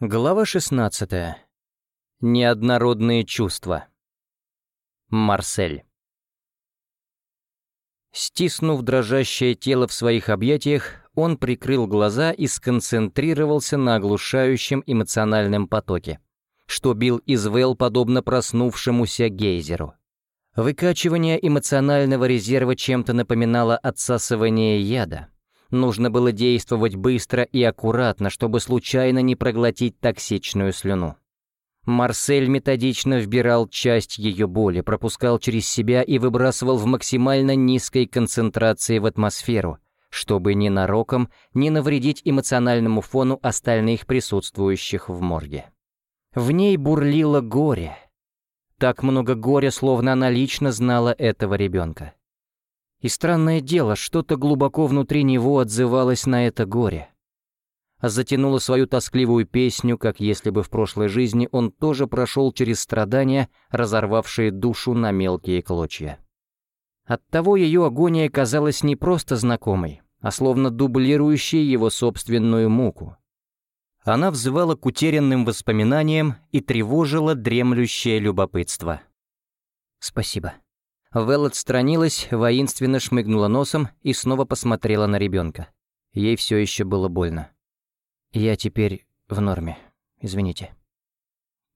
Глава 16. Неоднородные чувства. Марсель. Стиснув дрожащее тело в своих объятиях, он прикрыл глаза и сконцентрировался на оглушающем эмоциональном потоке, что бил из Вэл подобно проснувшемуся гейзеру. Выкачивание эмоционального резерва чем-то напоминало отсасывание яда — Нужно было действовать быстро и аккуратно, чтобы случайно не проглотить токсичную слюну. Марсель методично вбирал часть ее боли, пропускал через себя и выбрасывал в максимально низкой концентрации в атмосферу, чтобы ни нароком не навредить эмоциональному фону остальных присутствующих в морге. В ней бурлило горе. Так много горя, словно она лично знала этого ребенка. И странное дело, что-то глубоко внутри него отзывалось на это горе. Затянуло свою тоскливую песню, как если бы в прошлой жизни он тоже прошел через страдания, разорвавшие душу на мелкие клочья. Оттого ее агония казалась не просто знакомой, а словно дублирующей его собственную муку. Она взывала к утерянным воспоминаниям и тревожила дремлющее любопытство. «Спасибо», Вэл отстранилась, воинственно шмыгнула носом и снова посмотрела на ребенка. Ей все еще было больно. «Я теперь в норме. Извините».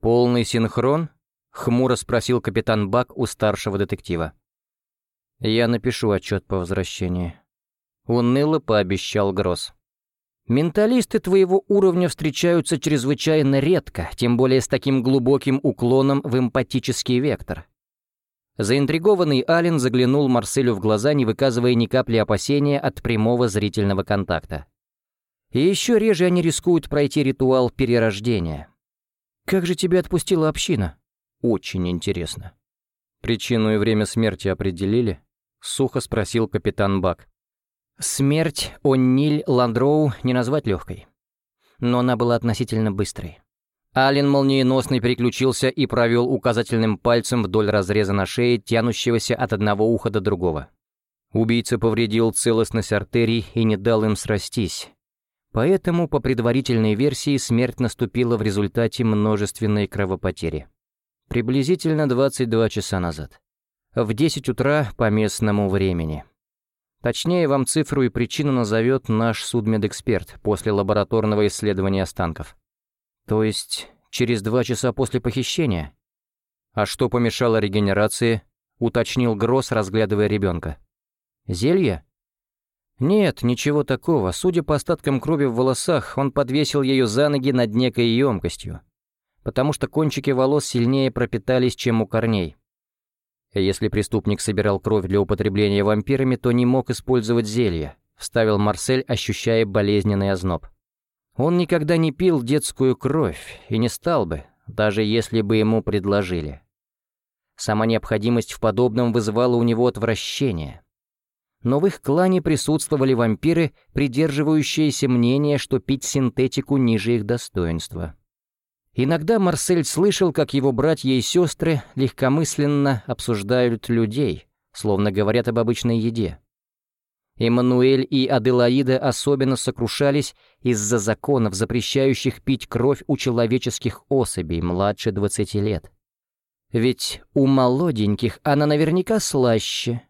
«Полный синхрон?» — хмуро спросил капитан Бак у старшего детектива. «Я напишу отчет по возвращении». Уныло пообещал Гросс. «Менталисты твоего уровня встречаются чрезвычайно редко, тем более с таким глубоким уклоном в эмпатический вектор. Заинтригованный Ален заглянул Марселю в глаза, не выказывая ни капли опасения от прямого зрительного контакта. И еще реже они рискуют пройти ритуал перерождения. «Как же тебя отпустила община?» «Очень интересно». «Причину и время смерти определили?» — сухо спросил капитан Бак. «Смерть О'Ниль Ландроу не назвать легкой. Но она была относительно быстрой. Ален молниеносно переключился и провел указательным пальцем вдоль разреза на шее, тянущегося от одного уха до другого. Убийца повредил целостность артерий и не дал им срастись. Поэтому, по предварительной версии, смерть наступила в результате множественной кровопотери. Приблизительно 22 часа назад. В 10 утра по местному времени. Точнее, вам цифру и причину назовет наш судмедэксперт после лабораторного исследования останков. То есть через два часа после похищения? А что помешало регенерации? Уточнил Гросс, разглядывая ребенка. Зелье? Нет, ничего такого. Судя по остаткам крови в волосах, он подвесил ее за ноги над некой емкостью, потому что кончики волос сильнее пропитались, чем у корней. Если преступник собирал кровь для употребления вампирами, то не мог использовать зелье, вставил Марсель, ощущая болезненный озноб. Он никогда не пил детскую кровь и не стал бы, даже если бы ему предложили. Сама необходимость в подобном вызывала у него отвращение. Но в их клане присутствовали вампиры, придерживающиеся мнения, что пить синтетику ниже их достоинства. Иногда Марсель слышал, как его братья и сестры легкомысленно обсуждают людей, словно говорят об обычной еде. Эммануэль и Аделаида особенно сокрушались из-за законов, запрещающих пить кровь у человеческих особей младше 20 лет. Ведь у молоденьких она наверняка слаще.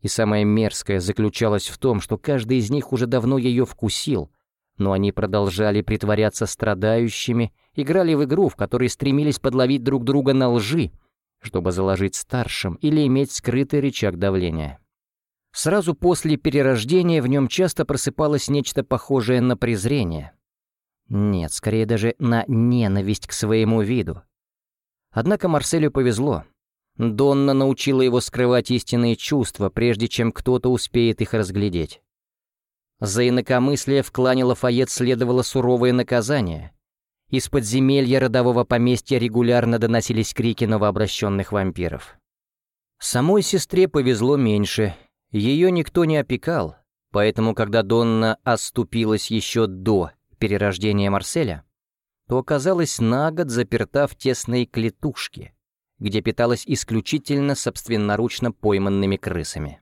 И самое мерзкое заключалось в том, что каждый из них уже давно ее вкусил, но они продолжали притворяться страдающими, играли в игру, в которой стремились подловить друг друга на лжи, чтобы заложить старшим или иметь скрытый рычаг давления. Сразу после перерождения в нем часто просыпалось нечто похожее на презрение. Нет, скорее даже на ненависть к своему виду. Однако Марселю повезло. Донна научила его скрывать истинные чувства, прежде чем кто-то успеет их разглядеть. За инакомыслие в клане Лафайет следовало суровое наказание. Из подземелья родового поместья регулярно доносились крики новообращенных вампиров. Самой сестре повезло меньше, ее никто не опекал, поэтому когда Донна оступилась еще до перерождения Марселя, то оказалась на год заперта в тесной клетушке, где питалась исключительно собственноручно пойманными крысами.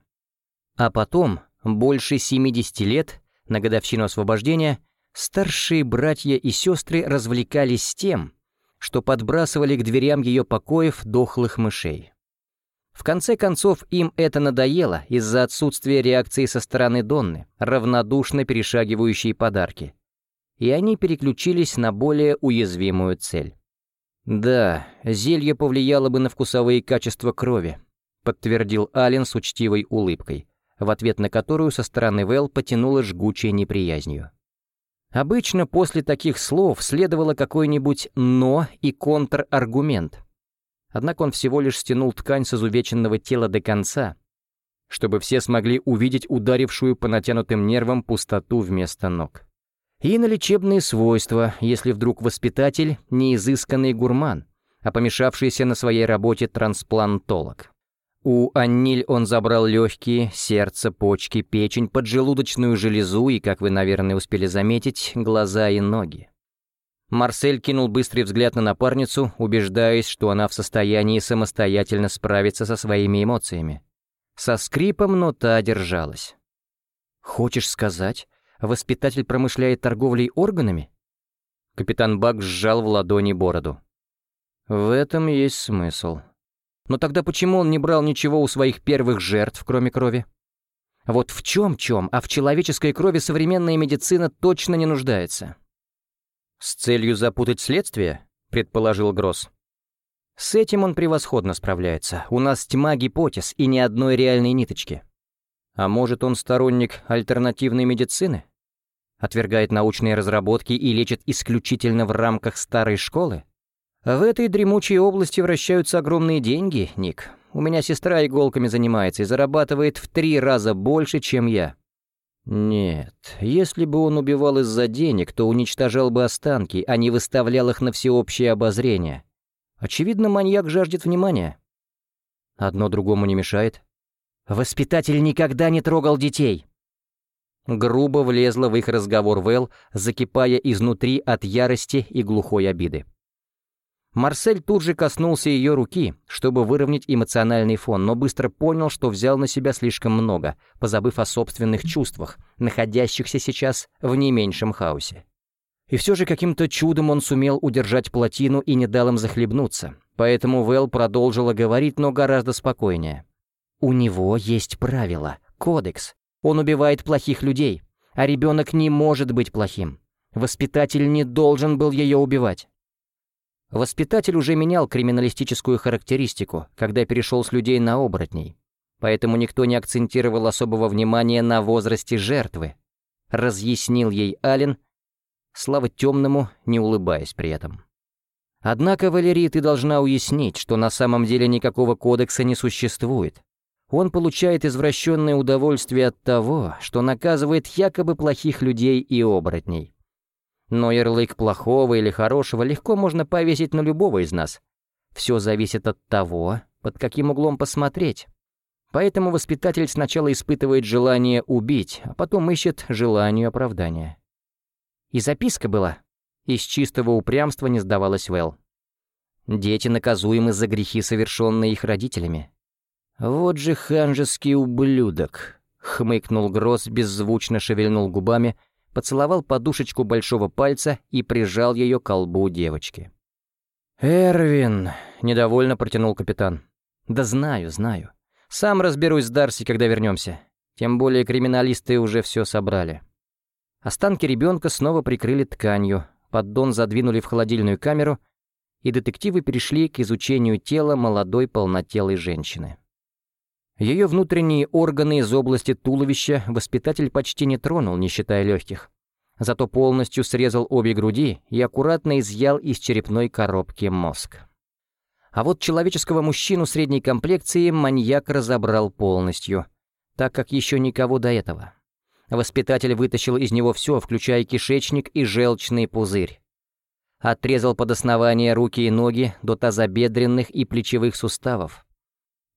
А потом, больше 70 лет, на годовщину освобождения, Старшие братья и сестры развлекались тем, что подбрасывали к дверям ее покоев дохлых мышей. В конце концов, им это надоело из-за отсутствия реакции со стороны Донны, равнодушно перешагивающей подарки. И они переключились на более уязвимую цель. «Да, зелье повлияло бы на вкусовые качества крови», подтвердил Ален с учтивой улыбкой, в ответ на которую со стороны Вэл потянуло жгучей неприязнью. Обычно после таких слов следовало какой-нибудь «но» и контраргумент, Однако он всего лишь стянул ткань с изувеченного тела до конца, чтобы все смогли увидеть ударившую по натянутым нервам пустоту вместо ног. И на лечебные свойства, если вдруг воспитатель — не изысканный гурман, а помешавшийся на своей работе трансплантолог. У Анниль он забрал легкие, сердце, почки, печень, поджелудочную железу и, как вы, наверное, успели заметить, глаза и ноги. Марсель кинул быстрый взгляд на напарницу, убеждаясь, что она в состоянии самостоятельно справиться со своими эмоциями. Со скрипом, но та держалась. «Хочешь сказать, воспитатель промышляет торговлей органами?» Капитан Бак сжал в ладони бороду. «В этом есть смысл. Но тогда почему он не брал ничего у своих первых жертв, кроме крови? Вот в чем-чем, а в человеческой крови современная медицина точно не нуждается». «С целью запутать следствие?» — предположил Гросс. «С этим он превосходно справляется. У нас тьма гипотез и ни одной реальной ниточки. А может, он сторонник альтернативной медицины? Отвергает научные разработки и лечит исключительно в рамках старой школы? В этой дремучей области вращаются огромные деньги, Ник. У меня сестра иголками занимается и зарабатывает в три раза больше, чем я. Нет, если бы он убивал из-за денег, то уничтожал бы останки, а не выставлял их на всеобщее обозрение. Очевидно, маньяк жаждет внимания. Одно другому не мешает. Воспитатель никогда не трогал детей. Грубо влезла в их разговор Вэл, закипая изнутри от ярости и глухой обиды. Марсель тут же коснулся ее руки, чтобы выровнять эмоциональный фон, но быстро понял, что взял на себя слишком много, позабыв о собственных чувствах, находящихся сейчас в не меньшем хаосе. И все же каким-то чудом он сумел удержать плотину и не дал им захлебнуться, поэтому Вэл продолжила говорить, но гораздо спокойнее. «У него есть правила, кодекс. Он убивает плохих людей, а ребенок не может быть плохим. Воспитатель не должен был ее убивать. Воспитатель уже менял криминалистическую характеристику, когда перешел с людей на оборотней. Поэтому никто не акцентировал особого внимания на возрасте жертвы. Разъяснил ей Ален, слава темному, не улыбаясь при этом. Однако, Валерий, ты должна уяснить, что на самом деле никакого кодекса не существует. Он получает извращенное удовольствие от того, что наказывает якобы плохих людей и оборотней. Но ярлык плохого или хорошего легко можно повесить на любого из нас. Все зависит от того, под каким углом посмотреть. Поэтому воспитатель сначала испытывает желание убить, а потом ищет желание оправдания. И записка была. Из чистого упрямства не сдавалась Вэл. Дети наказуемы за грехи, совершенные их родителями. «Вот же ханжеский ублюдок!» — хмыкнул Гросс, беззвучно шевельнул губами — поцеловал подушечку большого пальца и прижал ее к колбу девочки. «Эрвин!» — недовольно протянул капитан. «Да знаю, знаю. Сам разберусь с Дарси, когда вернемся. Тем более криминалисты уже все собрали». Останки ребенка снова прикрыли тканью, поддон задвинули в холодильную камеру, и детективы перешли к изучению тела молодой полнотелой женщины. Ее внутренние органы из области туловища воспитатель почти не тронул, не считая легких. Зато полностью срезал обе груди и аккуратно изъял из черепной коробки мозг. А вот человеческого мужчину средней комплекции маньяк разобрал полностью, так как еще никого до этого. Воспитатель вытащил из него все, включая кишечник и желчный пузырь. Отрезал под основание руки и ноги до тазобедренных и плечевых суставов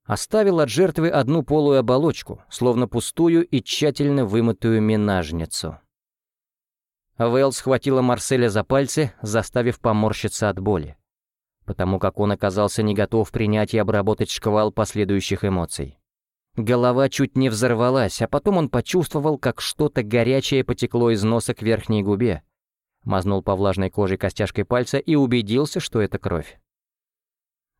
Оставил от жертвы одну полую оболочку, словно пустую и тщательно вымытую минажницу. Вэл схватила Марселя за пальцы, заставив поморщиться от боли, потому как он оказался не готов принять и обработать шквал последующих эмоций. Голова чуть не взорвалась, а потом он почувствовал, как что-то горячее потекло из носа к верхней губе, мазнул по влажной коже костяшкой пальца и убедился, что это кровь.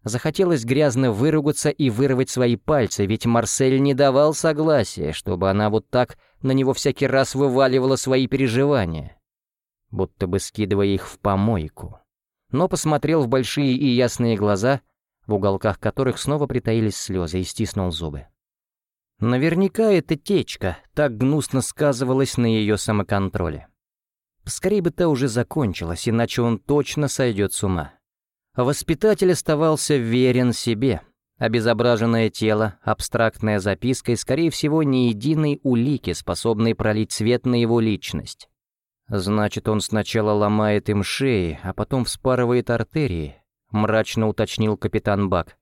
Захотелось грязно выругаться и вырвать свои пальцы, ведь Марсель не давал согласия, чтобы она вот так на него всякий раз вываливала свои переживания, будто бы скидывая их в помойку. Но посмотрел в большие и ясные глаза, в уголках которых снова притаились слезы, и стиснул зубы. Наверняка эта течка так гнусно сказывалась на ее самоконтроле. Скорее бы та уже закончилась, иначе он точно сойдет с ума. Воспитатель оставался верен себе. Обезображенное тело, абстрактная записка и, скорее всего, ни единой улики, способной пролить свет на его личность. Значит, он сначала ломает им шеи, а потом вспарывает артерии, мрачно уточнил капитан Бак.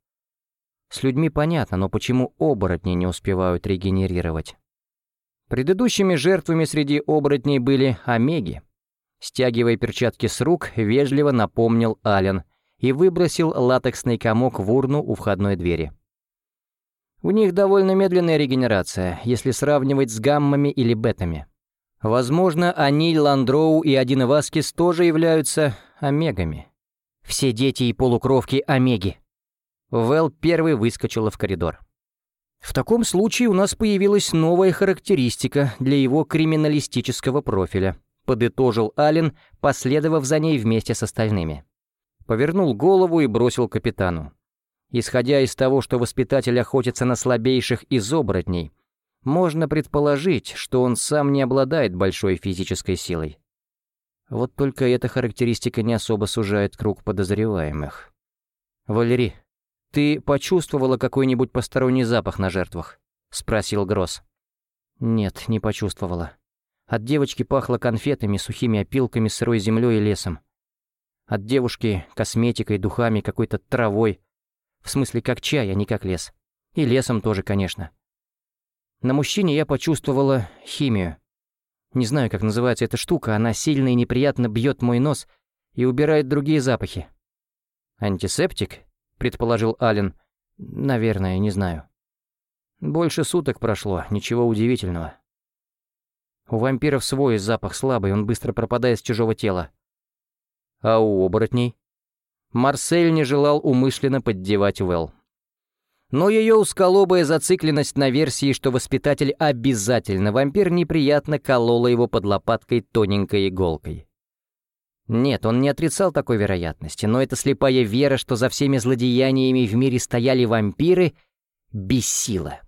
С людьми понятно, но почему оборотни не успевают регенерировать? Предыдущими жертвами среди оборотней были омеги. Стягивая перчатки с рук, вежливо напомнил Ален и выбросил латексный комок в урну у входной двери. У них довольно медленная регенерация, если сравнивать с гаммами или бетами. Возможно, они, Ландроу и Один Васкис тоже являются омегами. Все дети и полукровки омеги. Вэл первый выскочила в коридор. В таком случае у нас появилась новая характеристика для его криминалистического профиля, подытожил Аллен, последовав за ней вместе с остальными. Повернул голову и бросил капитану. Исходя из того, что воспитатель охотится на слабейших из оборотней, можно предположить, что он сам не обладает большой физической силой. Вот только эта характеристика не особо сужает круг подозреваемых. «Валерий, ты почувствовала какой-нибудь посторонний запах на жертвах?» — спросил Гросс. «Нет, не почувствовала. От девочки пахло конфетами, сухими опилками, сырой землей и лесом. От девушки — косметикой, духами, какой-то травой. В смысле, как чай, а не как лес. И лесом тоже, конечно. На мужчине я почувствовала химию. Не знаю, как называется эта штука, она сильно и неприятно бьет мой нос и убирает другие запахи. «Антисептик?» — предположил Ален. «Наверное, не знаю». Больше суток прошло, ничего удивительного. У вампиров свой запах слабый, он быстро пропадает с чужого тела. А у оборотней? Марсель не желал умышленно поддевать Вэл. Но ее усколобая зацикленность на версии, что воспитатель обязательно вампир, неприятно колола его под лопаткой тоненькой иголкой. Нет, он не отрицал такой вероятности, но эта слепая вера, что за всеми злодеяниями в мире стояли вампиры, бессила.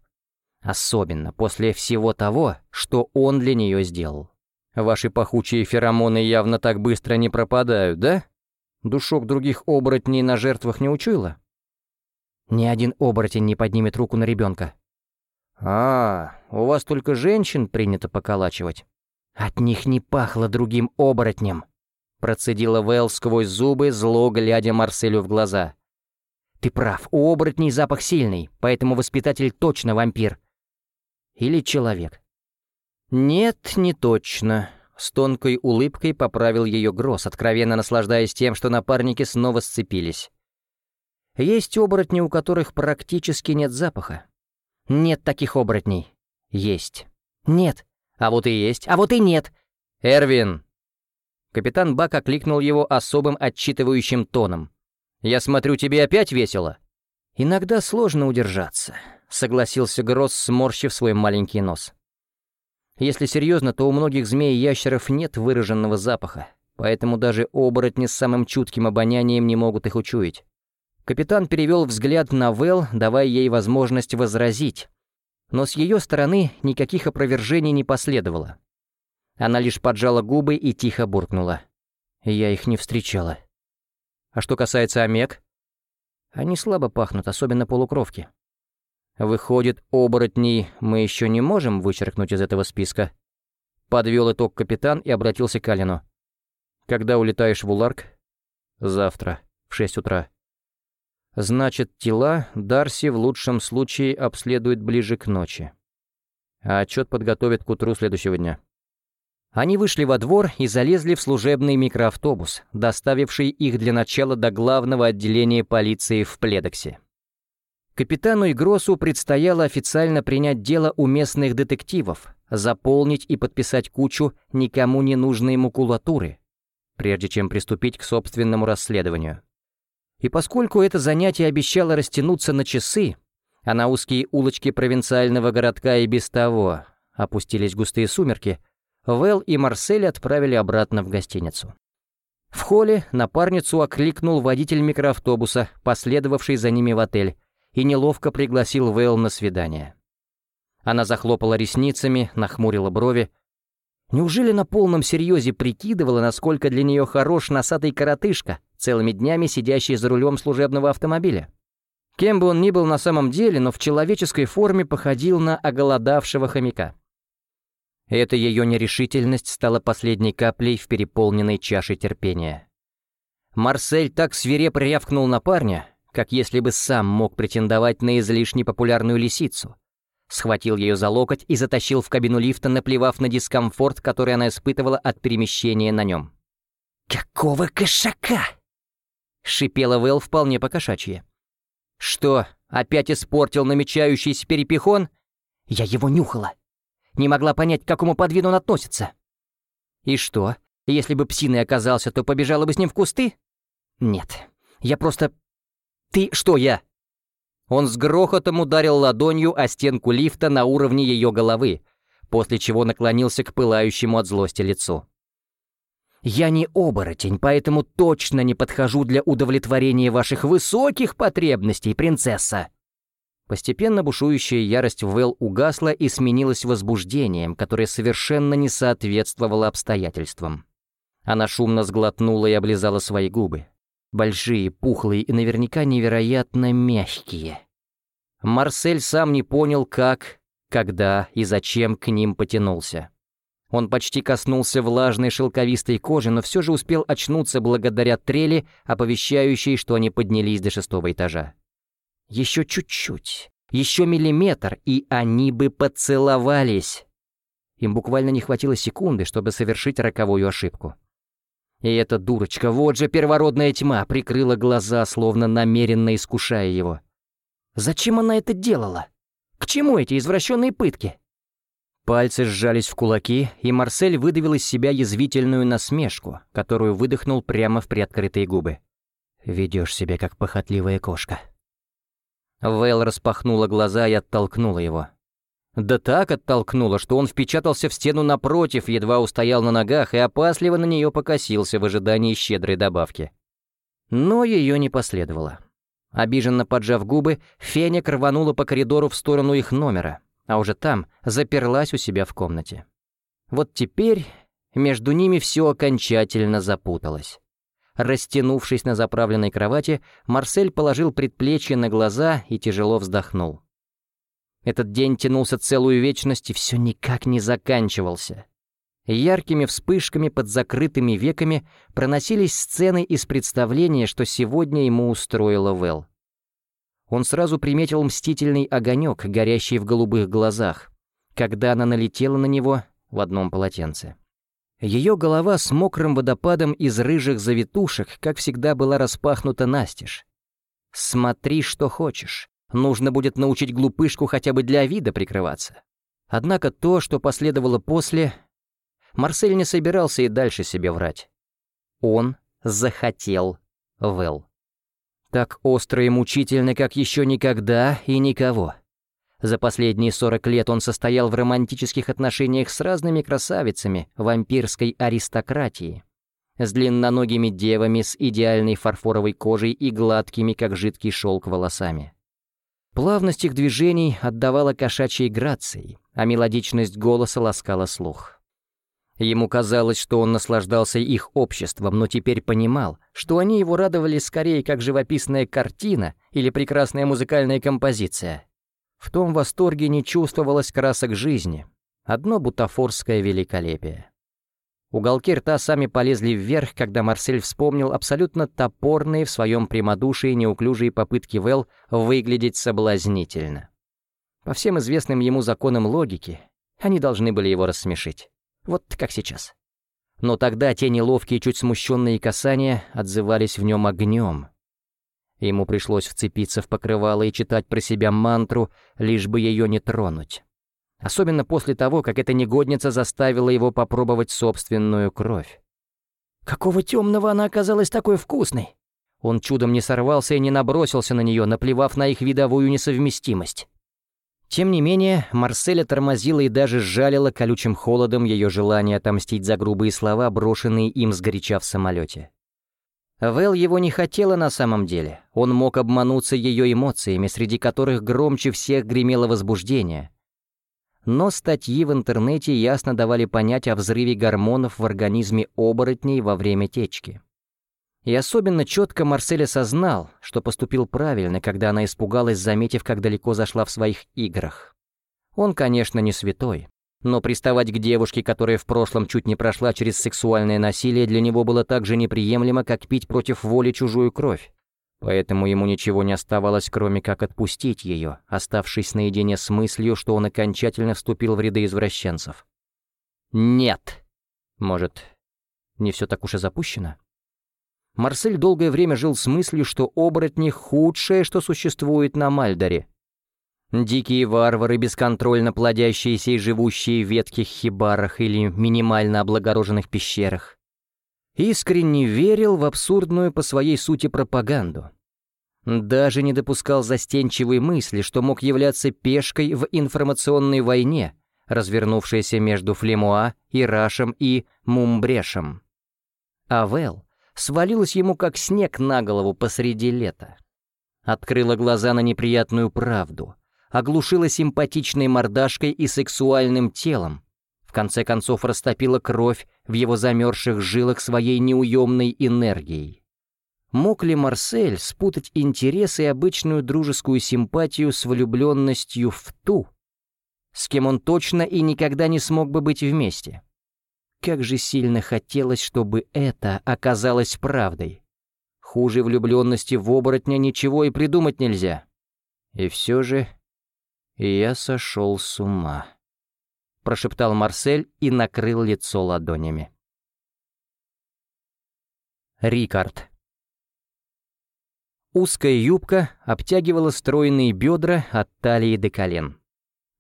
Особенно после всего того, что он для нее сделал. Ваши пахучие феромоны явно так быстро не пропадают, да? Душок других оборотней на жертвах не учуяла? Ни один оборотень не поднимет руку на ребенка. А, у вас только женщин принято поколачивать. От них не пахло другим оборотнем. Процедила Вэл сквозь зубы, зло глядя Марселю в глаза. «Ты прав, у оборотней запах сильный, поэтому воспитатель точно вампир. Или человек. «Нет, не точно». С тонкой улыбкой поправил ее Гросс, откровенно наслаждаясь тем, что напарники снова сцепились. Есть оборотни, у которых практически нет запаха. Нет таких оборотней. Есть. Нет. А вот и есть. А вот и нет. Эрвин. Капитан Бак окликнул его особым отчитывающим тоном. «Я смотрю, тебе опять весело?» «Иногда сложно удержаться», — согласился Гросс, сморщив свой маленький нос. Если серьезно, то у многих змей и ящеров нет выраженного запаха, поэтому даже оборотни с самым чутким обонянием не могут их учуять. Капитан перевел взгляд на Вэл, давая ей возможность возразить. Но с ее стороны никаких опровержений не последовало. Она лишь поджала губы и тихо буркнула. Я их не встречала. А что касается омег, они слабо пахнут, особенно полукровки. Выходит, оборотней мы еще не можем вычеркнуть из этого списка. Подвел итог капитан и обратился к Алину. Когда улетаешь в Уларк? Завтра, в шесть утра. Значит, тела Дарси в лучшем случае обследует ближе к ночи. А отчет подготовят к утру следующего дня. Они вышли во двор и залезли в служебный микроавтобус, доставивший их для начала до главного отделения полиции в Пледоксе. Капитану и Гроссу предстояло официально принять дело у местных детективов, заполнить и подписать кучу никому не нужной макулатуры, прежде чем приступить к собственному расследованию. И поскольку это занятие обещало растянуться на часы, а на узкие улочки провинциального городка и без того опустились густые сумерки, Вэл и Марсель отправили обратно в гостиницу. В холле напарницу окликнул водитель микроавтобуса, последовавший за ними в отель, и неловко пригласил Вэл на свидание. Она захлопала ресницами, нахмурила брови. Неужели на полном серьезе прикидывала, насколько для нее хорош носатый коротышка, целыми днями сидящий за рулем служебного автомобиля? Кем бы он ни был на самом деле, но в человеческой форме походил на оголодавшего хомяка. Эта ее нерешительность стала последней каплей в переполненной чаше терпения. Марсель так свирепо рявкнул на парня, как если бы сам мог претендовать на излишне популярную лисицу. Схватил ее за локоть и затащил в кабину лифта, наплевав на дискомфорт, который она испытывала от перемещения на нем. «Какого кошака?» — шипела Вэл вполне покошачье. «Что, опять испортил намечающийся перепихон?» «Я его нюхала не могла понять, к какому подвиду он относится. И что, если бы псиной оказался, то побежала бы с ним в кусты? Нет, я просто... Ты что я? Он с грохотом ударил ладонью о стенку лифта на уровне ее головы, после чего наклонился к пылающему от злости лицу. «Я не оборотень, поэтому точно не подхожу для удовлетворения ваших высоких потребностей, принцесса!» Постепенно бушующая ярость Вэл угасла и сменилась возбуждением, которое совершенно не соответствовало обстоятельствам. Она шумно сглотнула и облизала свои губы. Большие, пухлые и наверняка невероятно мягкие. Марсель сам не понял, как, когда и зачем к ним потянулся. Он почти коснулся влажной шелковистой кожи, но все же успел очнуться благодаря трели, оповещающей, что они поднялись до шестого этажа. Еще чуть-чуть, еще миллиметр, и они бы поцеловались. Им буквально не хватило секунды, чтобы совершить роковую ошибку. И эта дурочка, вот же первородная тьма, прикрыла глаза, словно намеренно искушая его. Зачем она это делала? К чему эти извращенные пытки? Пальцы сжались в кулаки, и Марсель выдавил из себя язвительную насмешку, которую выдохнул прямо в приоткрытые губы. «Ведешь себя как похотливая кошка». Вейл распахнула глаза и оттолкнула его. Да так оттолкнула, что он впечатался в стену напротив, едва устоял на ногах и опасливо на нее покосился в ожидании щедрой добавки. Но ее не последовало. Обиженно поджав губы, Феник рванула по коридору в сторону их номера, а уже там заперлась у себя в комнате. Вот теперь между ними все окончательно запуталось. Растянувшись на заправленной кровати, Марсель положил предплечье на глаза и тяжело вздохнул. Этот день тянулся целую вечность и все никак не заканчивался. Яркими вспышками под закрытыми веками проносились сцены из представления, что сегодня ему устроила Вэл. Он сразу приметил мстительный огонек, горящий в голубых глазах, когда она налетела на него в одном полотенце. Ее голова с мокрым водопадом из рыжих завитушек, как всегда, была распахнута настежь. «Смотри, что хочешь. Нужно будет научить глупышку хотя бы для вида прикрываться». Однако то, что последовало после... Марсель не собирался и дальше себе врать. Он захотел Вэл. Так остро и мучительно, как еще никогда и никого. За последние 40 лет он состоял в романтических отношениях с разными красавицами вампирской аристократии, с длинноногими девами с идеальной фарфоровой кожей и гладкими, как жидкий шелк, волосами. Плавность их движений отдавала кошачьей грацией, а мелодичность голоса ласкала слух. Ему казалось, что он наслаждался их обществом, но теперь понимал, что они его радовали скорее как живописная картина или прекрасная музыкальная композиция, в том восторге не чувствовалось красок жизни, одно бутафорское великолепие. Уголки рта сами полезли вверх, когда Марсель вспомнил абсолютно топорные в своем прямодушии неуклюжие попытки Вэл выглядеть соблазнительно. По всем известным ему законам логики, они должны были его рассмешить. Вот как сейчас. Но тогда те неловкие, чуть смущенные касания отзывались в нем огнем, Ему пришлось вцепиться в покрывало и читать про себя мантру, лишь бы ее не тронуть. Особенно после того, как эта негодница заставила его попробовать собственную кровь. Какого темного она оказалась такой вкусной? Он чудом не сорвался и не набросился на нее, наплевав на их видовую несовместимость. Тем не менее, Марселя тормозила и даже сжалила колючим холодом ее желание отомстить за грубые слова, брошенные им сгоряча в самолете. Вэл его не хотела на самом деле. Он мог обмануться ее эмоциями, среди которых громче всех гремело возбуждение. Но статьи в интернете ясно давали понять о взрыве гормонов в организме оборотней во время течки. И особенно четко Марсель осознал, что поступил правильно, когда она испугалась, заметив, как далеко зашла в своих играх. Он, конечно, не святой, но приставать к девушке, которая в прошлом чуть не прошла через сексуальное насилие, для него было так же неприемлемо, как пить против воли чужую кровь. Поэтому ему ничего не оставалось, кроме как отпустить ее, оставшись наедине с мыслью, что он окончательно вступил в ряды извращенцев. «Нет!» Может, не все так уж и запущено? Марсель долгое время жил с мыслью, что оборотни — худшее, что существует на Мальдоре — Дикие варвары, бесконтрольно плодящиеся и живущие в ветких хибарах или минимально облагороженных пещерах. Искренне верил в абсурдную по своей сути пропаганду. Даже не допускал застенчивой мысли, что мог являться пешкой в информационной войне, развернувшейся между Флемуа, Ирашем и Мумбрешем. Авел свалилась ему как снег на голову посреди лета. Открыла глаза на неприятную правду — оглушила симпатичной мордашкой и сексуальным телом, в конце концов растопила кровь в его замерзших жилах своей неуемной энергией. Мог ли Марсель спутать интерес и обычную дружескую симпатию с влюбленностью в ту, с кем он точно и никогда не смог бы быть вместе? Как же сильно хотелось, чтобы это оказалось правдой. Хуже влюбленности в оборотня ничего и придумать нельзя. И все же я сошел с ума», — прошептал Марсель и накрыл лицо ладонями. Рикард. Узкая юбка обтягивала стройные бедра от талии до колен.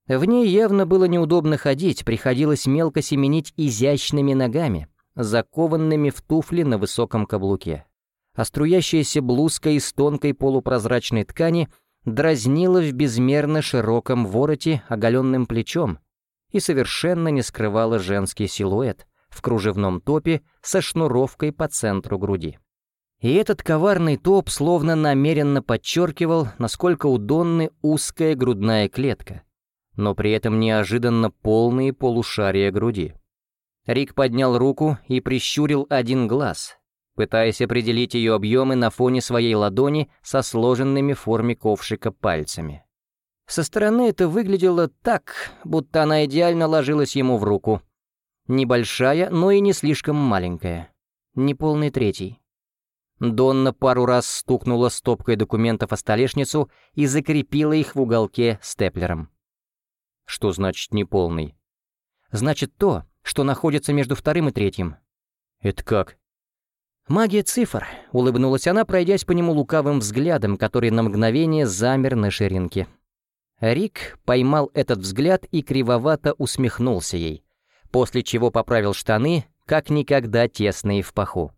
В ней явно было неудобно ходить, приходилось мелко семенить изящными ногами, закованными в туфли на высоком каблуке. А струящаяся блузка из тонкой полупрозрачной ткани — дразнила в безмерно широком вороте оголенным плечом и совершенно не скрывала женский силуэт в кружевном топе со шнуровкой по центру груди. И этот коварный топ словно намеренно подчеркивал, насколько удобны узкая грудная клетка, но при этом неожиданно полные полушария груди. Рик поднял руку и прищурил один глаз, пытаясь определить ее объемы на фоне своей ладони со сложенными в форме ковшика пальцами. Со стороны это выглядело так, будто она идеально ложилась ему в руку. Небольшая, но и не слишком маленькая. Неполный третий. Донна пару раз стукнула стопкой документов о столешницу и закрепила их в уголке степлером. Что значит неполный? Значит то, что находится между вторым и третьим. Это как? «Магия цифр», — улыбнулась она, пройдясь по нему лукавым взглядом, который на мгновение замер на ширинке. Рик поймал этот взгляд и кривовато усмехнулся ей, после чего поправил штаны, как никогда тесные в паху.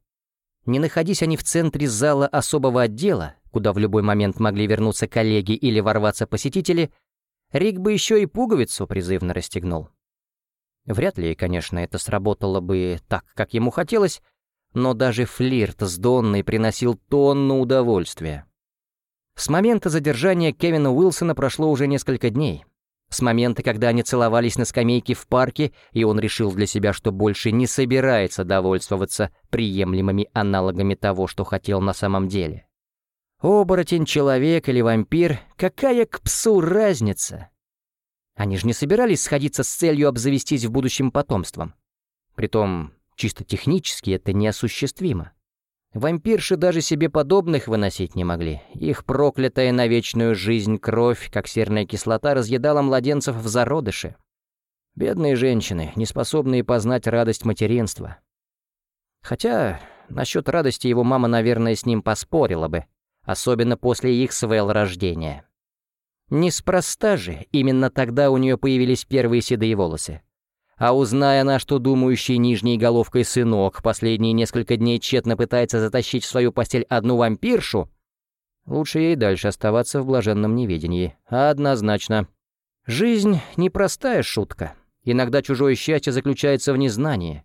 Не находись они в центре зала особого отдела, куда в любой момент могли вернуться коллеги или ворваться посетители, Рик бы еще и пуговицу призывно расстегнул. Вряд ли, конечно, это сработало бы так, как ему хотелось, но даже флирт с Донной приносил тонну удовольствия. С момента задержания Кевина Уилсона прошло уже несколько дней. С момента, когда они целовались на скамейке в парке, и он решил для себя, что больше не собирается довольствоваться приемлемыми аналогами того, что хотел на самом деле. Оборотень, человек или вампир, какая к псу разница? Они же не собирались сходиться с целью обзавестись в будущем потомством. Притом, Чисто технически это неосуществимо. Вампирши даже себе подобных выносить не могли. Их проклятая на вечную жизнь кровь, как серная кислота, разъедала младенцев в зародыше. Бедные женщины, не способные познать радость материнства. Хотя насчет радости его мама, наверное, с ним поспорила бы, особенно после их свел рождения. Неспроста же именно тогда у нее появились первые седые волосы. А узная она, что думающий нижней головкой сынок последние несколько дней тщетно пытается затащить в свою постель одну вампиршу, лучше ей дальше оставаться в блаженном неведении. Однозначно. Жизнь — непростая шутка. Иногда чужое счастье заключается в незнании.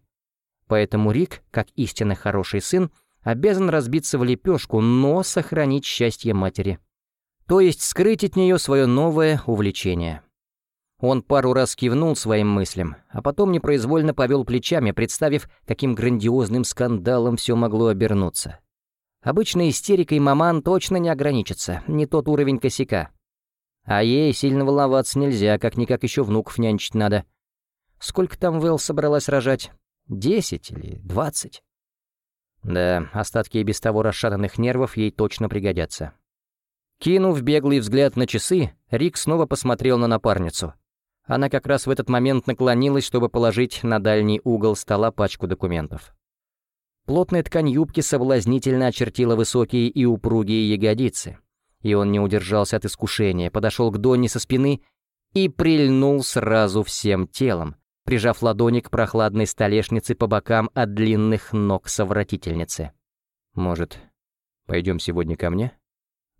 Поэтому Рик, как истинно хороший сын, обязан разбиться в лепешку, но сохранить счастье матери. То есть скрыть от нее свое новое увлечение. Он пару раз кивнул своим мыслям, а потом непроизвольно повел плечами, представив, каким грандиозным скандалом все могло обернуться. Обычной истерикой маман точно не ограничится, не тот уровень косяка. А ей сильно волноваться нельзя, как-никак еще внуков нянчить надо. Сколько там Вэл собралась рожать? Десять или двадцать? Да, остатки и без того расшатанных нервов ей точно пригодятся. Кинув беглый взгляд на часы, Рик снова посмотрел на напарницу — она как раз в этот момент наклонилась, чтобы положить на дальний угол стола пачку документов. Плотная ткань юбки соблазнительно очертила высокие и упругие ягодицы. И он не удержался от искушения, подошел к Донни со спины и прильнул сразу всем телом, прижав ладони к прохладной столешнице по бокам от длинных ног совратительницы. «Может, пойдем сегодня ко мне?»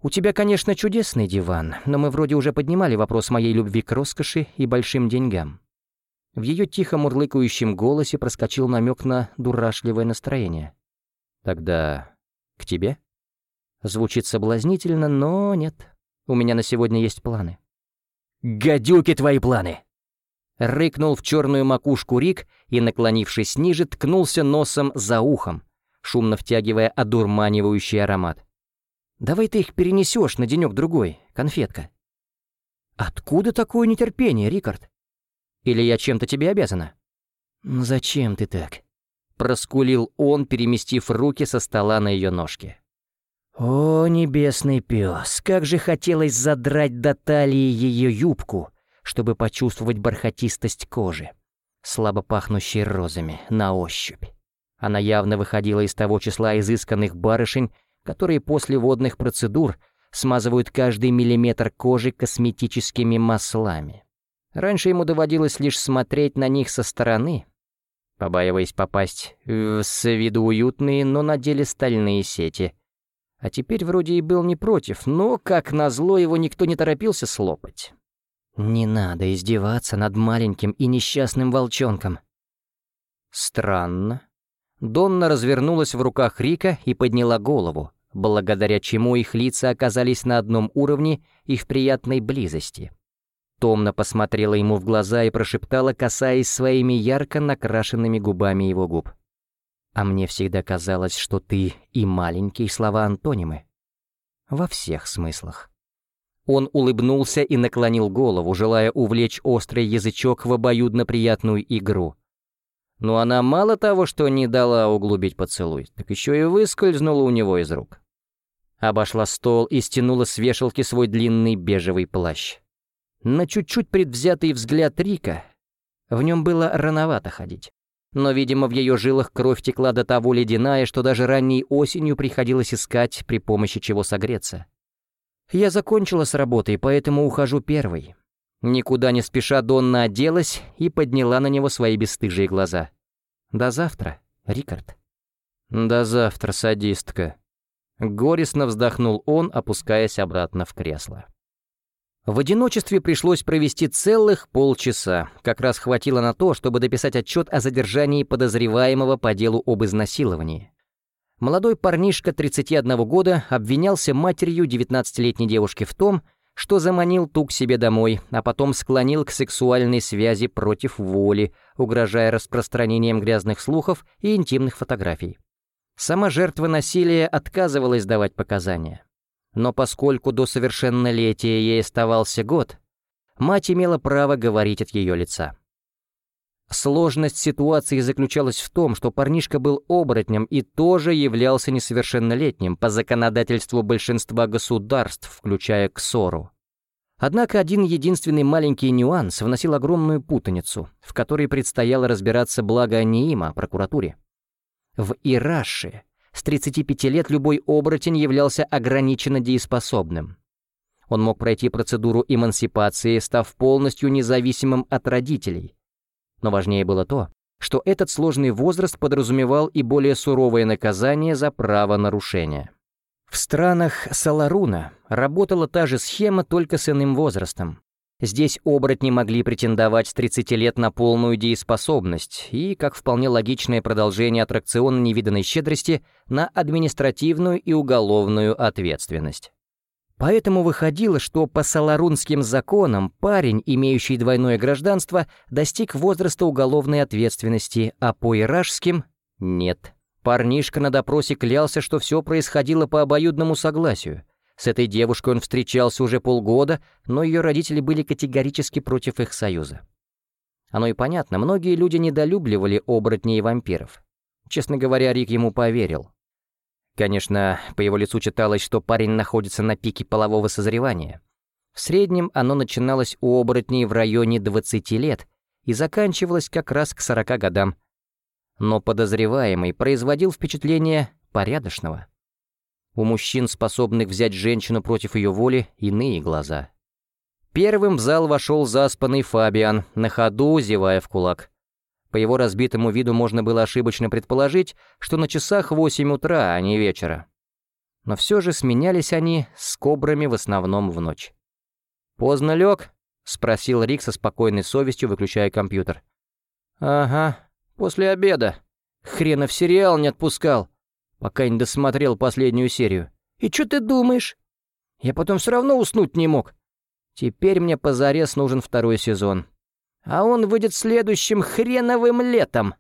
«У тебя, конечно, чудесный диван, но мы вроде уже поднимали вопрос моей любви к роскоши и большим деньгам». В ее тихо мурлыкающем голосе проскочил намек на дурашливое настроение. «Тогда к тебе?» Звучит соблазнительно, но нет. У меня на сегодня есть планы. «Гадюки твои планы!» Рыкнул в черную макушку Рик и, наклонившись ниже, ткнулся носом за ухом, шумно втягивая одурманивающий аромат. Давай ты их перенесешь на денек-другой, конфетка». «Откуда такое нетерпение, Рикард? Или я чем-то тебе обязана?» «Зачем ты так?» — проскулил он, переместив руки со стола на ее ножки. «О, небесный пес, как же хотелось задрать до талии ее юбку, чтобы почувствовать бархатистость кожи, слабо пахнущей розами, на ощупь. Она явно выходила из того числа изысканных барышень, которые после водных процедур смазывают каждый миллиметр кожи косметическими маслами. Раньше ему доводилось лишь смотреть на них со стороны, побаиваясь попасть в с виду уютные, но на деле стальные сети. А теперь вроде и был не против, но, как назло, его никто не торопился слопать. Не надо издеваться над маленьким и несчастным волчонком. Странно. Донна развернулась в руках Рика и подняла голову, благодаря чему их лица оказались на одном уровне и в приятной близости. Томно посмотрела ему в глаза и прошептала, касаясь своими ярко накрашенными губами его губ. «А мне всегда казалось, что ты и маленькие слова-антонимы. Во всех смыслах». Он улыбнулся и наклонил голову, желая увлечь острый язычок в обоюдно приятную игру. Но она мало того, что не дала углубить поцелуй, так еще и выскользнула у него из рук. Обошла стол и стянула с вешалки свой длинный бежевый плащ. На чуть-чуть предвзятый взгляд Рика в нем было рановато ходить. Но, видимо, в ее жилах кровь текла до того ледяная, что даже ранней осенью приходилось искать, при помощи чего согреться. Я закончила с работой, поэтому ухожу первой. Никуда не спеша Донна оделась и подняла на него свои бесстыжие глаза. «До завтра, Рикард». «До завтра, садистка», Горестно вздохнул он, опускаясь обратно в кресло. В одиночестве пришлось провести целых полчаса. Как раз хватило на то, чтобы дописать отчет о задержании подозреваемого по делу об изнасиловании. Молодой парнишка 31 года обвинялся матерью 19-летней девушки в том, что заманил ту к себе домой, а потом склонил к сексуальной связи против воли, угрожая распространением грязных слухов и интимных фотографий. Сама жертва насилия отказывалась давать показания. Но поскольку до совершеннолетия ей оставался год, мать имела право говорить от ее лица. Сложность ситуации заключалась в том, что парнишка был оборотнем и тоже являлся несовершеннолетним по законодательству большинства государств, включая КСОРу. Однако один единственный маленький нюанс вносил огромную путаницу, в которой предстояло разбираться благо не им, прокуратуре. В Ираше с 35 лет любой оборотень являлся ограниченно дееспособным. Он мог пройти процедуру эмансипации, став полностью независимым от родителей. Но важнее было то, что этот сложный возраст подразумевал и более суровое наказание за правонарушение. В странах Саларуна работала та же схема, только с иным возрастом. Здесь оборотни могли претендовать с 30 лет на полную дееспособность и, как вполне логичное продолжение аттракциона невиданной щедрости, на административную и уголовную ответственность. Поэтому выходило, что по саларунским законам парень, имеющий двойное гражданство, достиг возраста уголовной ответственности, а по иражским — нет. Парнишка на допросе клялся, что все происходило по обоюдному согласию. С этой девушкой он встречался уже полгода, но ее родители были категорически против их союза. Оно и понятно, многие люди недолюбливали оборотней и вампиров. Честно говоря, Рик ему поверил. Конечно, по его лицу читалось, что парень находится на пике полового созревания. В среднем оно начиналось у оборотней в районе 20 лет и заканчивалось как раз к 40 годам. Но подозреваемый производил впечатление порядочного. У мужчин, способных взять женщину против ее воли, иные глаза. Первым в зал вошел заспанный Фабиан, на ходу зевая в кулак. По его разбитому виду можно было ошибочно предположить, что на часах 8 утра, а не вечера. Но все же сменялись они с кобрами в основном в ночь. «Поздно лег?» — спросил Рик со спокойной совестью, выключая компьютер. «Ага, после обеда. Хренов сериал не отпускал, пока не досмотрел последнюю серию. И что ты думаешь? Я потом все равно уснуть не мог. Теперь мне позарез нужен второй сезон а он выйдет следующим хреновым летом.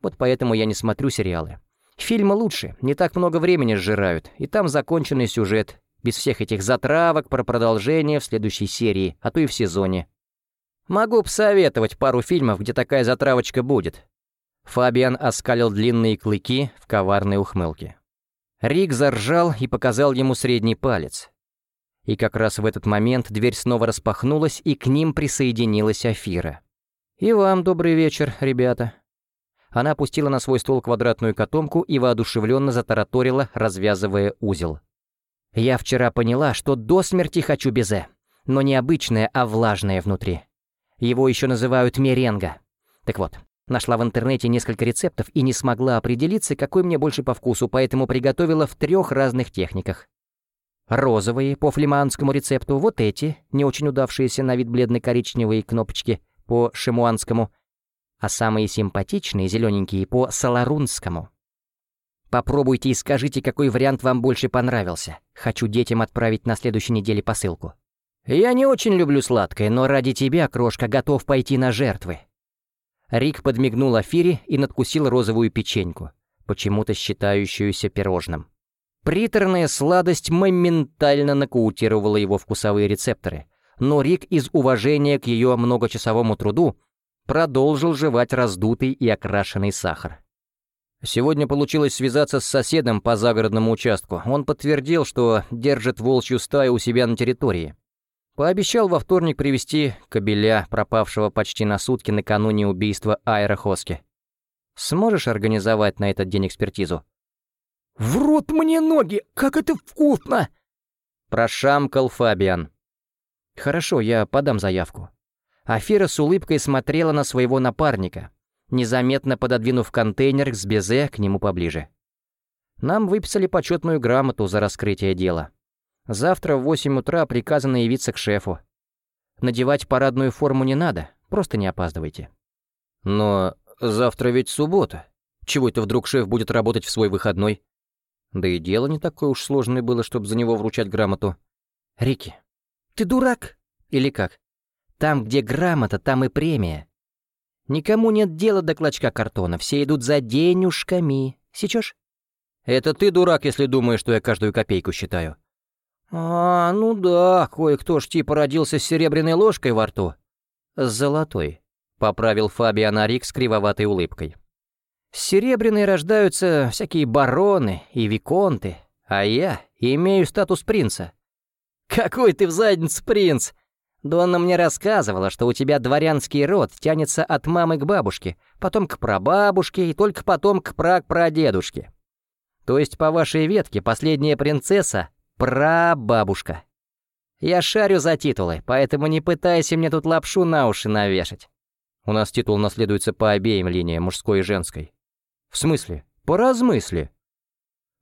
Вот поэтому я не смотрю сериалы. Фильмы лучше, не так много времени сжирают, и там законченный сюжет, без всех этих затравок про продолжение в следующей серии, а то и в сезоне. Могу посоветовать пару фильмов, где такая затравочка будет. Фабиан оскалил длинные клыки в коварной ухмылке. Рик заржал и показал ему средний палец. И как раз в этот момент дверь снова распахнулась, и к ним присоединилась Афира. «И вам добрый вечер, ребята». Она опустила на свой стол квадратную котомку и воодушевленно затараторила, развязывая узел. «Я вчера поняла, что до смерти хочу безе, но не обычное, а влажное внутри. Его еще называют меренга. Так вот, нашла в интернете несколько рецептов и не смогла определиться, какой мне больше по вкусу, поэтому приготовила в трех разных техниках. Розовые по флеманскому рецепту, вот эти, не очень удавшиеся на вид бледно-коричневые кнопочки по шимуанскому, а самые симпатичные, зелененькие, по саларунскому. Попробуйте и скажите, какой вариант вам больше понравился. Хочу детям отправить на следующей неделе посылку. Я не очень люблю сладкое, но ради тебя, крошка, готов пойти на жертвы. Рик подмигнул Афире и надкусил розовую печеньку, почему-то считающуюся пирожным. Приторная сладость моментально нокаутировала его вкусовые рецепторы, но Рик из уважения к ее многочасовому труду продолжил жевать раздутый и окрашенный сахар. Сегодня получилось связаться с соседом по загородному участку. Он подтвердил, что держит волчью стаю у себя на территории. Пообещал во вторник привести кобеля, пропавшего почти на сутки накануне убийства Айра Хоски. «Сможешь организовать на этот день экспертизу?» «В рот мне ноги! Как это вкусно!» Прошамкал Фабиан. «Хорошо, я подам заявку». Афира с улыбкой смотрела на своего напарника, незаметно пододвинув контейнер с безе к нему поближе. Нам выписали почетную грамоту за раскрытие дела. Завтра в восемь утра приказано явиться к шефу. Надевать парадную форму не надо, просто не опаздывайте. Но завтра ведь суббота. Чего это вдруг шеф будет работать в свой выходной? Да и дело не такое уж сложное было, чтобы за него вручать грамоту. «Рики, ты дурак? Или как? Там, где грамота, там и премия. Никому нет дела до клочка картона, все идут за денюжками. Сечешь?» «Это ты дурак, если думаешь, что я каждую копейку считаю». «А, ну да, кое-кто ж типа родился с серебряной ложкой во рту». «С золотой», — поправил Фабиан Арик с кривоватой улыбкой. С серебряной рождаются всякие бароны и виконты, а я имею статус принца. Какой ты в задницу принц? Донна мне рассказывала, что у тебя дворянский род тянется от мамы к бабушке, потом к прабабушке и только потом к прапрадедушке. То есть по вашей ветке последняя принцесса — прабабушка. Я шарю за титулы, поэтому не пытайся мне тут лапшу на уши навешать. У нас титул наследуется по обеим линиям, мужской и женской. В смысле? Поразмысли.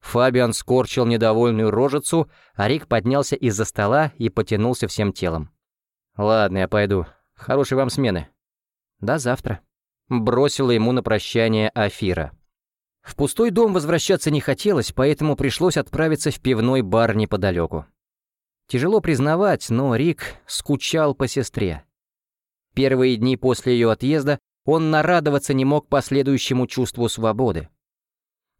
Фабиан скорчил недовольную рожицу, а Рик поднялся из-за стола и потянулся всем телом. «Ладно, я пойду. Хорошей вам смены». «До завтра», — бросила ему на прощание Афира. В пустой дом возвращаться не хотелось, поэтому пришлось отправиться в пивной бар неподалеку. Тяжело признавать, но Рик скучал по сестре. Первые дни после ее отъезда он нарадоваться не мог последующему чувству свободы.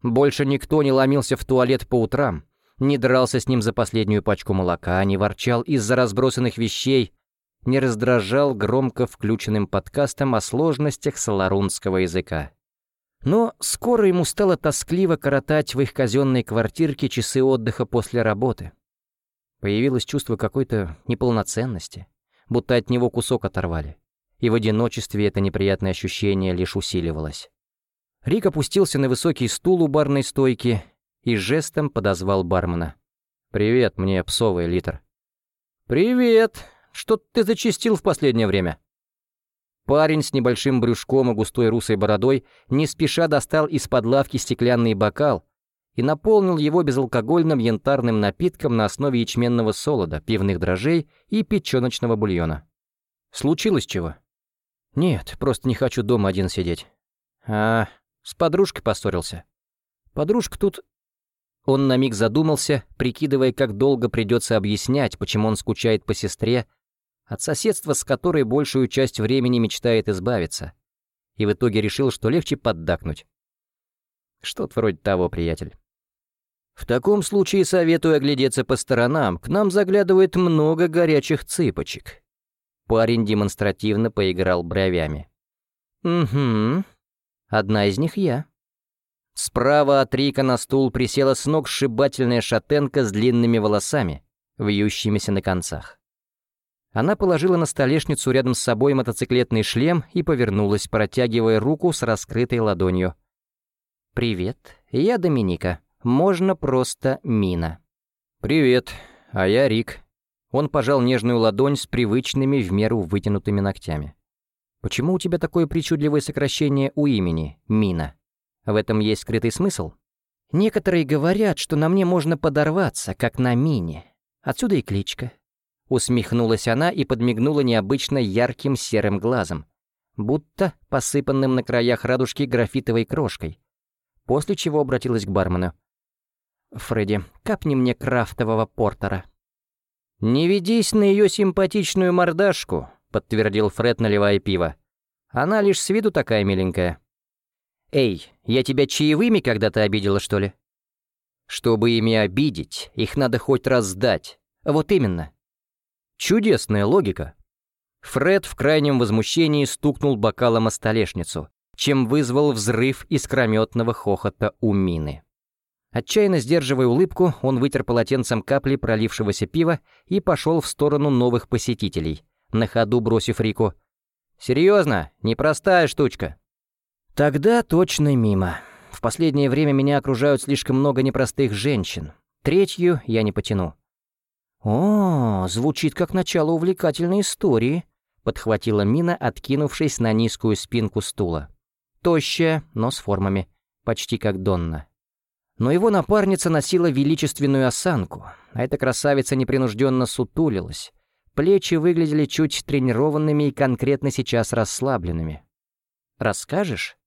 Больше никто не ломился в туалет по утрам, не дрался с ним за последнюю пачку молока, не ворчал из-за разбросанных вещей, не раздражал громко включенным подкастом о сложностях саларунского языка. Но скоро ему стало тоскливо коротать в их казенной квартирке часы отдыха после работы. Появилось чувство какой-то неполноценности, будто от него кусок оторвали. И в одиночестве это неприятное ощущение лишь усиливалось. Рик опустился на высокий стул у барной стойки и жестом подозвал бармена. «Привет, мне псовый литр». «Привет! Что ты зачистил в последнее время?» Парень с небольшим брюшком и густой русой бородой не спеша достал из-под лавки стеклянный бокал и наполнил его безалкогольным янтарным напитком на основе ячменного солода, пивных дрожжей и печёночного бульона. «Случилось чего?» «Нет, просто не хочу дома один сидеть». «А, с подружкой поссорился». «Подружка тут...» Он на миг задумался, прикидывая, как долго придется объяснять, почему он скучает по сестре, от соседства с которой большую часть времени мечтает избавиться, и в итоге решил, что легче поддакнуть. Что-то вроде того, приятель. В таком случае советую оглядеться по сторонам, к нам заглядывает много горячих цыпочек. Парень демонстративно поиграл бровями. «Угу. Одна из них я». Справа от Рика на стул присела с ног сшибательная шатенка с длинными волосами, вьющимися на концах. Она положила на столешницу рядом с собой мотоциклетный шлем и повернулась, протягивая руку с раскрытой ладонью. «Привет, я Доминика. Можно просто Мина». «Привет, а я Рик». Он пожал нежную ладонь с привычными в меру вытянутыми ногтями. «Почему у тебя такое причудливое сокращение у имени, Мина? В этом есть скрытый смысл?» «Некоторые говорят, что на мне можно подорваться, как на Мине. Отсюда и кличка. Усмехнулась она и подмигнула необычно ярким серым глазом, будто посыпанным на краях радужки графитовой крошкой, после чего обратилась к бармену. «Фредди, капни мне крафтового портера». «Не ведись на ее симпатичную мордашку», — подтвердил Фред, наливая пиво. «Она лишь с виду такая миленькая». «Эй, я тебя чаевыми когда-то обидела, что ли?» «Чтобы ими обидеть, их надо хоть раз сдать. Вот именно. Чудесная логика. Фред в крайнем возмущении стукнул бокалом о столешницу, чем вызвал взрыв искрометного хохота у Мины. Отчаянно сдерживая улыбку, он вытер полотенцем капли пролившегося пива и пошел в сторону новых посетителей, на ходу бросив Рику. «Серьезно, непростая штучка». «Тогда точно мимо. В последнее время меня окружают слишком много непростых женщин. Третью я не потяну. «О, звучит как начало увлекательной истории», — подхватила Мина, откинувшись на низкую спинку стула. Тощая, но с формами, почти как Донна. Но его напарница носила величественную осанку, а эта красавица непринужденно сутулилась. Плечи выглядели чуть тренированными и конкретно сейчас расслабленными. «Расскажешь?»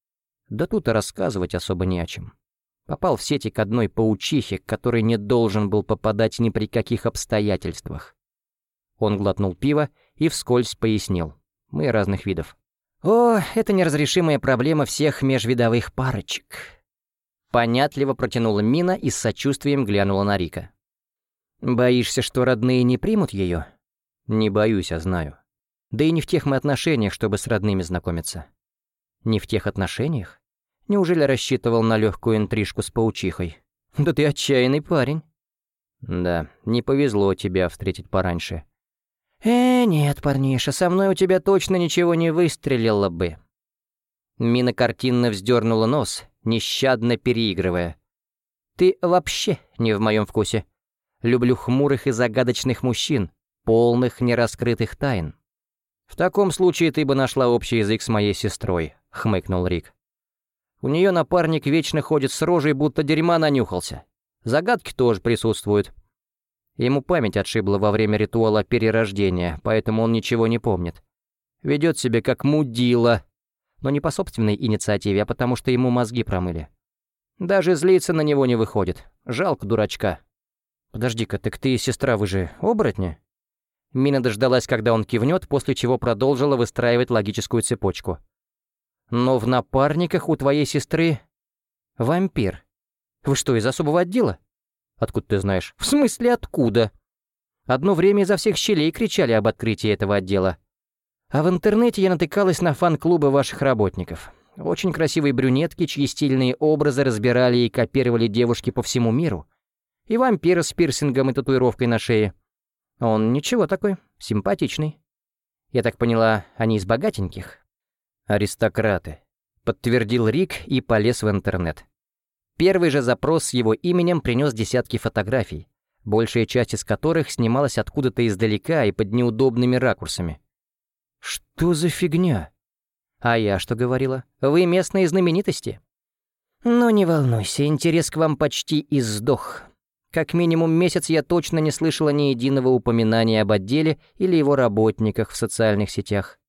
Да тут и рассказывать особо не о чем. Попал в сети к одной паучихе, который не должен был попадать ни при каких обстоятельствах. Он глотнул пиво и вскользь пояснил. Мы разных видов. «О, это неразрешимая проблема всех межвидовых парочек». Понятливо протянула Мина и с сочувствием глянула на Рика. «Боишься, что родные не примут ее?» «Не боюсь, а знаю. Да и не в тех мы отношениях, чтобы с родными знакомиться». «Не в тех отношениях?» Неужели рассчитывал на легкую интрижку с паучихой? Да ты отчаянный парень. Да, не повезло тебя встретить пораньше. Э, нет, парниша, со мной у тебя точно ничего не выстрелило бы. Мина картинно вздернула нос, нещадно переигрывая. Ты вообще не в моем вкусе. Люблю хмурых и загадочных мужчин, полных нераскрытых тайн. «В таком случае ты бы нашла общий язык с моей сестрой», — хмыкнул Рик. «У нее напарник вечно ходит с рожей, будто дерьма нанюхался. Загадки тоже присутствуют. Ему память отшибла во время ритуала перерождения, поэтому он ничего не помнит. Ведет себя как мудила, но не по собственной инициативе, а потому что ему мозги промыли. Даже злиться на него не выходит. Жалко дурачка. «Подожди-ка, так ты, сестра, вы же оборотни?» Мина дождалась, когда он кивнет, после чего продолжила выстраивать логическую цепочку. «Но в напарниках у твоей сестры вампир. Вы что, из особого отдела?» «Откуда ты знаешь?» «В смысле, откуда?» Одно время изо всех щелей кричали об открытии этого отдела. А в интернете я натыкалась на фан-клубы ваших работников. Очень красивые брюнетки, чьи стильные образы разбирали и копировали девушки по всему миру. И вампир с пирсингом и татуировкой на шее. Он ничего такой, симпатичный. Я так поняла, они из богатеньких? Аристократы. Подтвердил Рик и полез в интернет. Первый же запрос с его именем принес десятки фотографий, большая часть из которых снималась откуда-то издалека и под неудобными ракурсами. «Что за фигня?» «А я что говорила? Вы местные знаменитости?» «Но не волнуйся, интерес к вам почти издох. Как минимум месяц я точно не слышала ни единого упоминания об отделе или его работниках в социальных сетях.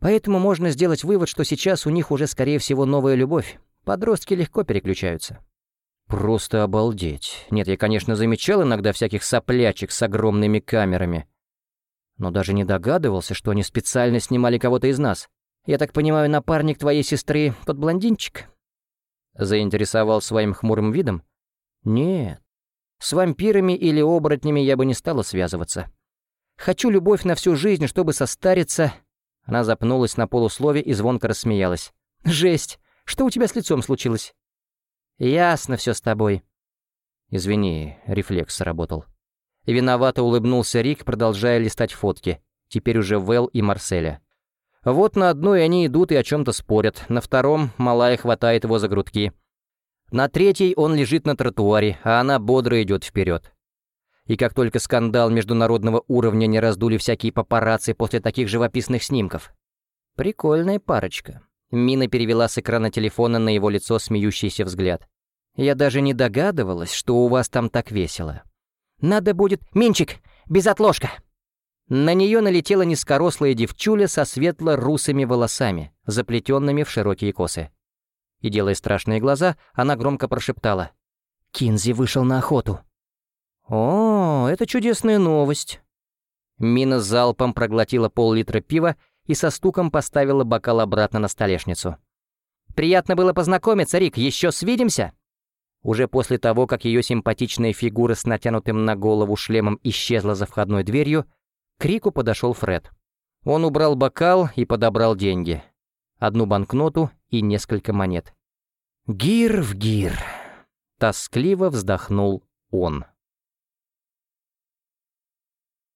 Поэтому можно сделать вывод, что сейчас у них уже, скорее всего, новая любовь. Подростки легко переключаются». Просто обалдеть. Нет, я, конечно, замечал иногда всяких соплячек с огромными камерами. Но даже не догадывался, что они специально снимали кого-то из нас. Я так понимаю, напарник твоей сестры под блондинчик? Заинтересовал своим хмурым видом? Нет. С вампирами или оборотнями я бы не стала связываться. Хочу любовь на всю жизнь, чтобы состариться... Она запнулась на полуслове и звонко рассмеялась. «Жесть! Что у тебя с лицом случилось?» «Ясно все с тобой». «Извини, рефлекс сработал». Виновато улыбнулся Рик, продолжая листать фотки. Теперь уже Вэл и Марселя. Вот на одной они идут и о чем-то спорят, на втором малая хватает его за грудки. На третьей он лежит на тротуаре, а она бодро идет вперед. И как только скандал международного уровня не раздули всякие папарацци после таких живописных снимков. Прикольная парочка. Мина перевела с экрана телефона на его лицо смеющийся взгляд. «Я даже не догадывалась, что у вас там так весело. Надо будет... Минчик, без отложка!» На нее налетела низкорослая девчуля со светло-русыми волосами, заплетенными в широкие косы. И, делая страшные глаза, она громко прошептала. «Кинзи вышел на охоту». «О, это чудесная новость». Мина залпом проглотила пол-литра пива и со стуком поставила бокал обратно на столешницу. «Приятно было познакомиться, Рик, еще свидимся?» Уже после того, как ее симпатичная фигура с натянутым на голову шлемом исчезла за входной дверью, к Рику подошел Фред. Он убрал бокал и подобрал деньги. Одну банкноту и несколько монет. «Гир в гир!» — тоскливо вздохнул он.